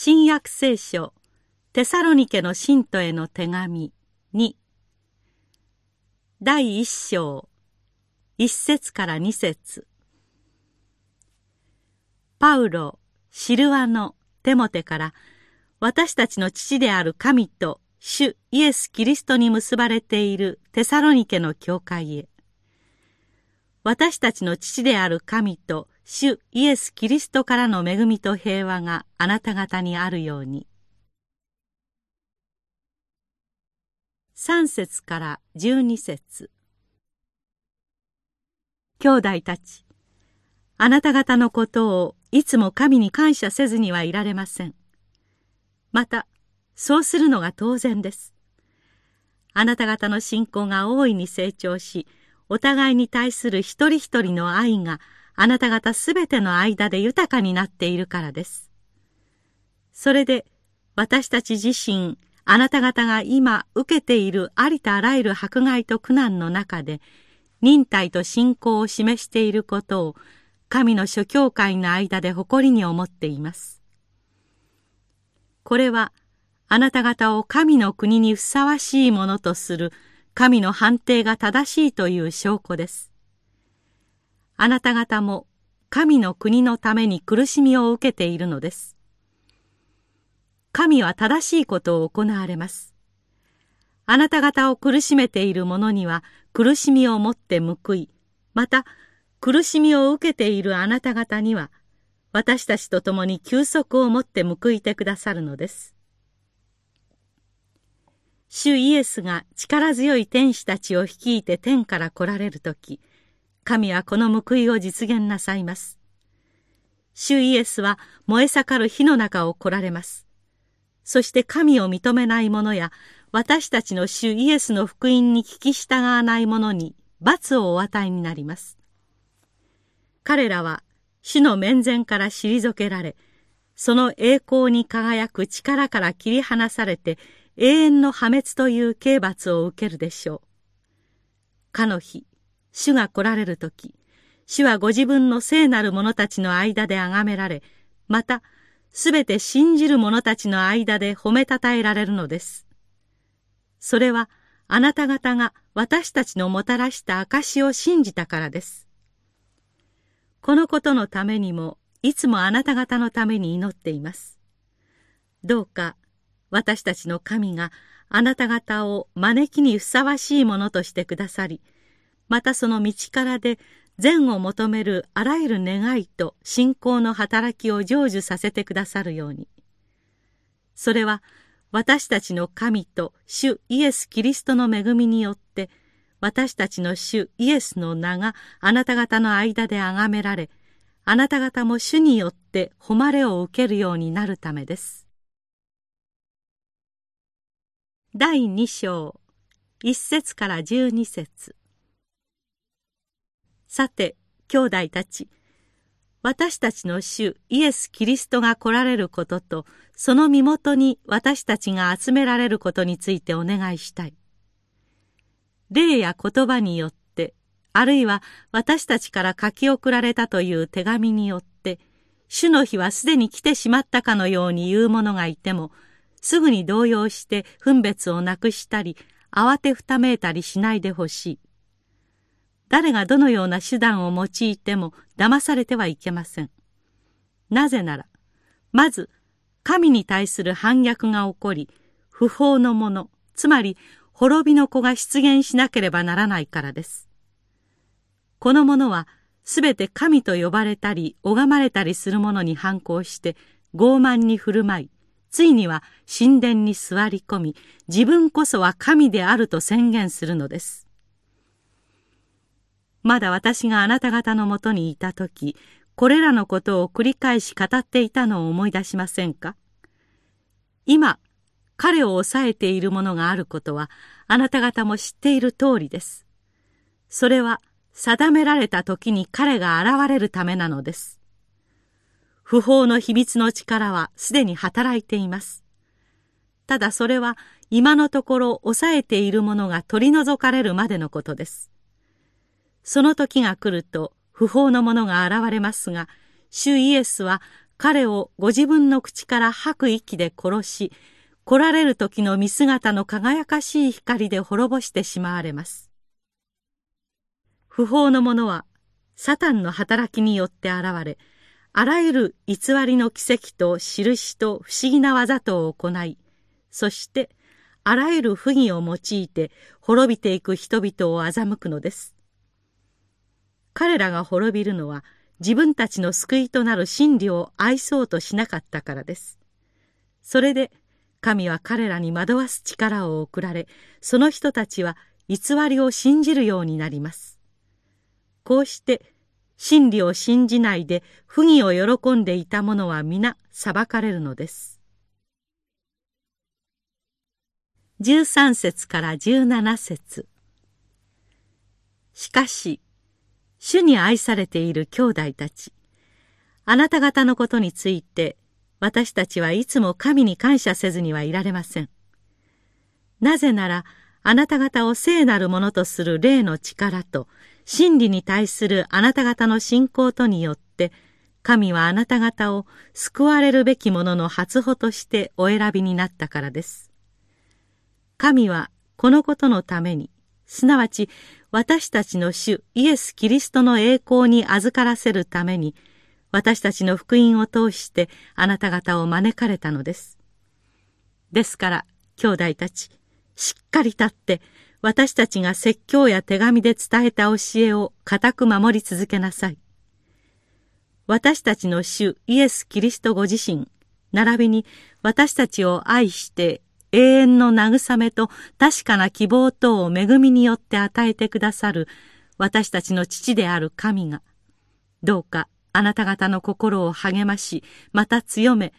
新約聖書テサロニケの信徒への手紙2第一章一節から二節。パウロ、シルワノ、テモテから私たちの父である神と主イエス・キリストに結ばれているテサロニケの教会へ。私たちの父である神と主イエス・キリストからの恵みと平和があなた方にあるように。3節から12節兄弟たち、あなた方のことをいつも神に感謝せずにはいられません。また、そうするのが当然です。あなた方の信仰が大いに成長し、お互いに対する一人一人の愛があなた方すべての間で豊かになっているからです。それで私たち自身、あなた方が今受けているありとあらゆる迫害と苦難の中で、忍耐と信仰を示していることを神の諸教会の間で誇りに思っています。これはあなた方を神の国にふさわしいものとする神の判定が正しいという証拠です。あなた方も神の国のために苦しみを受けているのです。神は正しいことを行われます。あなた方を苦しめている者には苦しみをもって報い、また苦しみを受けているあなた方には私たちと共に休息をもって報いてくださるのです。主イエスが力強い天使たちを率いて天から来られる時神はこの報いを実現なさいます。主イエスは燃え盛る火の中を来られます。そして神を認めない者や私たちの主イエスの福音に聞き従わない者に罰をお与えになります。彼らは主の面前から退けられ、その栄光に輝く力から切り離されて永遠の破滅という刑罰を受けるでしょう。かの日、主が来られる時主はご自分の聖なる者たちの間で崇められまたすべて信じる者たちの間で褒めたたえられるのです。それはあなた方が私たちのもたらした証を信じたからです。このことのためにもいつもあなた方のために祈っています。どうか私たちの神があなた方を招きにふさわしいものとしてくださりまたその道からで善を求めるあらゆる願いと信仰の働きを成就させてくださるように。それは私たちの神と主イエス・キリストの恵みによって私たちの主イエスの名があなた方の間で崇められ、あなた方も主によって誉れを受けるようになるためです。第2章1節から12節さて、兄弟たち、私たちの主イエス・キリストが来られることと、その身元に私たちが集められることについてお願いしたい。霊や言葉によって、あるいは私たちから書き送られたという手紙によって、主の日はすでに来てしまったかのように言う者がいても、すぐに動揺して分別をなくしたり、慌てふためいたりしないでほしい。誰がどのような手段を用いても騙されてはいけません。なぜなら、まず、神に対する反逆が起こり、不法のもの、つまり滅びの子が出現しなければならないからです。この者は、すべて神と呼ばれたり、拝まれたりする者に反抗して、傲慢に振る舞い、ついには神殿に座り込み、自分こそは神であると宣言するのです。まだ私があなた方のもとにいた時これらのことを繰り返し語っていたのを思い出しませんか？今彼を抑えているものがあることはあなた方も知っている通りです。それは定められた時に彼が現れるためなのです。不法の秘密の力はすでに働いています。ただそれは今のところ抑えているものが取り除かれるまでのことです。その時が来ると不法の者が現れますが、主イエスは彼をご自分の口から吐く息で殺し、来られる時の見姿の輝かしい光で滅ぼしてしまわれます。不法の者は、サタンの働きによって現れ、あらゆる偽りの奇跡と印と不思議な技とを行い、そしてあらゆる不義を用いて滅びていく人々を欺くのです。彼らが滅びるのは自分たちの救いとなる真理を愛そうとしなかったからです。それで神は彼らに惑わす力を送られ、その人たちは偽りを信じるようになります。こうして真理を信じないで不義を喜んでいた者は皆裁かれるのです。13節から17節しかし、主に愛されている兄弟たち、あなた方のことについて私たちはいつも神に感謝せずにはいられません。なぜなら、あなた方を聖なるものとする霊の力と真理に対するあなた方の信仰とによって、神はあなた方を救われるべきものの初歩としてお選びになったからです。神はこのことのために、すなわち私たちの主イエス・キリストの栄光に預からせるために、私たちの福音を通してあなた方を招かれたのです。ですから、兄弟たち、しっかり立って、私たちが説教や手紙で伝えた教えを固く守り続けなさい。私たちの主イエス・キリストご自身、並びに私たちを愛して永遠の慰めと確かな希望等を恵みによって与えてくださる私たちの父である神が、どうかあなた方の心を励まし、また強め、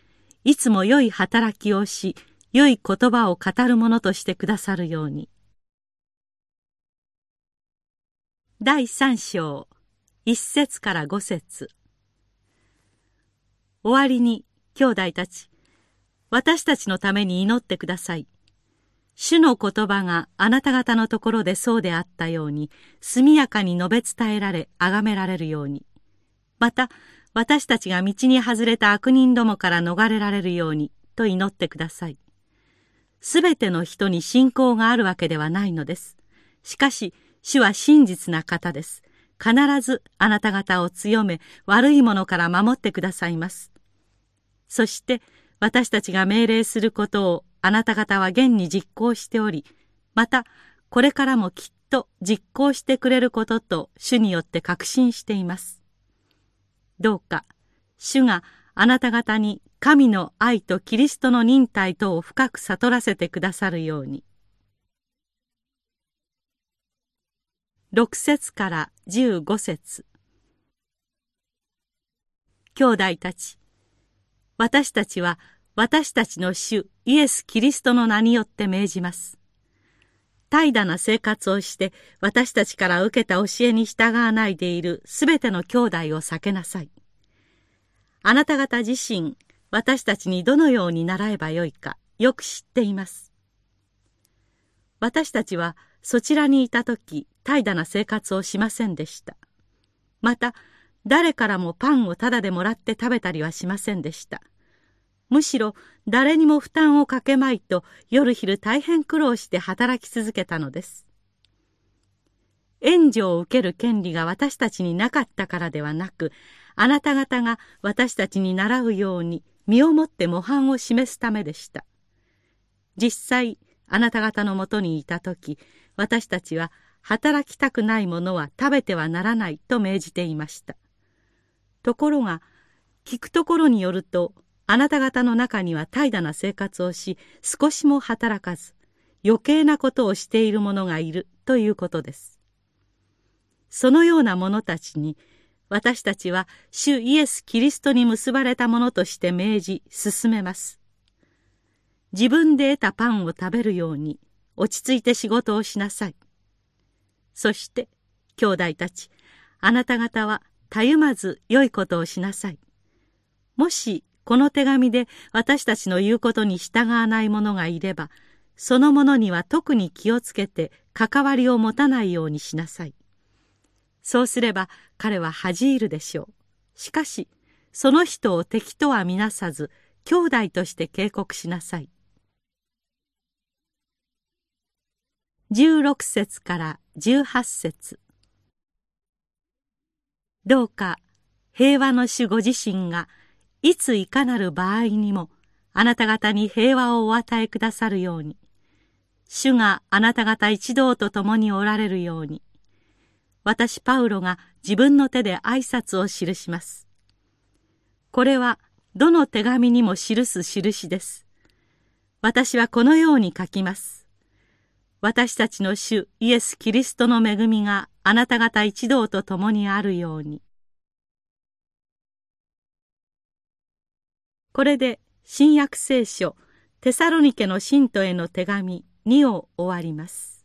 いつも良い働きをし、良い言葉を語るものとしてくださるように。第三章一節から五節終わりに兄弟たち私たちのために祈ってください主の言葉があなた方のところでそうであったように速やかに述べ伝えられ崇められるようにまた私たちが道に外れた悪人どもから逃れられるようにと祈ってくださいすべての人に信仰があるわけではないのですしかし主は真実な方です。必ずあなた方を強め、悪いものから守ってくださいます。そして私たちが命令することをあなた方は現に実行しており、またこれからもきっと実行してくれることと主によって確信しています。どうか主があなた方に神の愛とキリストの忍耐とを深く悟らせてくださるように。6節から15節兄弟たち、私たちは私たちの主イエス・キリストの名によって命じます。怠惰な生活をして私たちから受けた教えに従わないでいるすべての兄弟を避けなさい。あなた方自身、私たちにどのように習えばよいかよく知っています。私たちはそちらにいた時怠惰な生活をしませんでしたまた誰からもパンをタダでもらって食べたりはしませんでした。むしろ誰にも負担をかけまいと夜昼大変苦労して働き続けたのです。援助を受ける権利が私たちになかったからではなくあなた方が私たちに習うように身をもって模範を示すためでした。実際あなた方のもとにいた時私たちは働きたくないものは食べてはならないと命じていました。ところが聞くところによるとあなた方の中には怠惰な生活をし少しも働かず余計なことをしている者がいるということですそのような者たちに私たちは主イエス・キリストに結ばれたものとして命じ進めます自分で得たパンを食べるように落ち着いて仕事をしなさい。そして、兄弟たち、あなた方はたゆまず良いことをしなさい。もし、この手紙で私たちの言うことに従わない者がいれば、その者には特に気をつけて関わりを持たないようにしなさい。そうすれば彼は恥じ入るでしょう。しかし、その人を敵とは見なさず兄弟として警告しなさい16節から18節どうか平和の主ご自身がいついかなる場合にもあなた方に平和をお与えくださるように。主があなた方一同と共におられるように。私パウロが自分の手で挨拶を記します。これはどの手紙にも記す印です。私はこのように書きます。私たちの主イエス・キリストの恵みがあなた方一同と共にあるようにこれで新約聖書テサロニケの信徒への手紙2を終わります。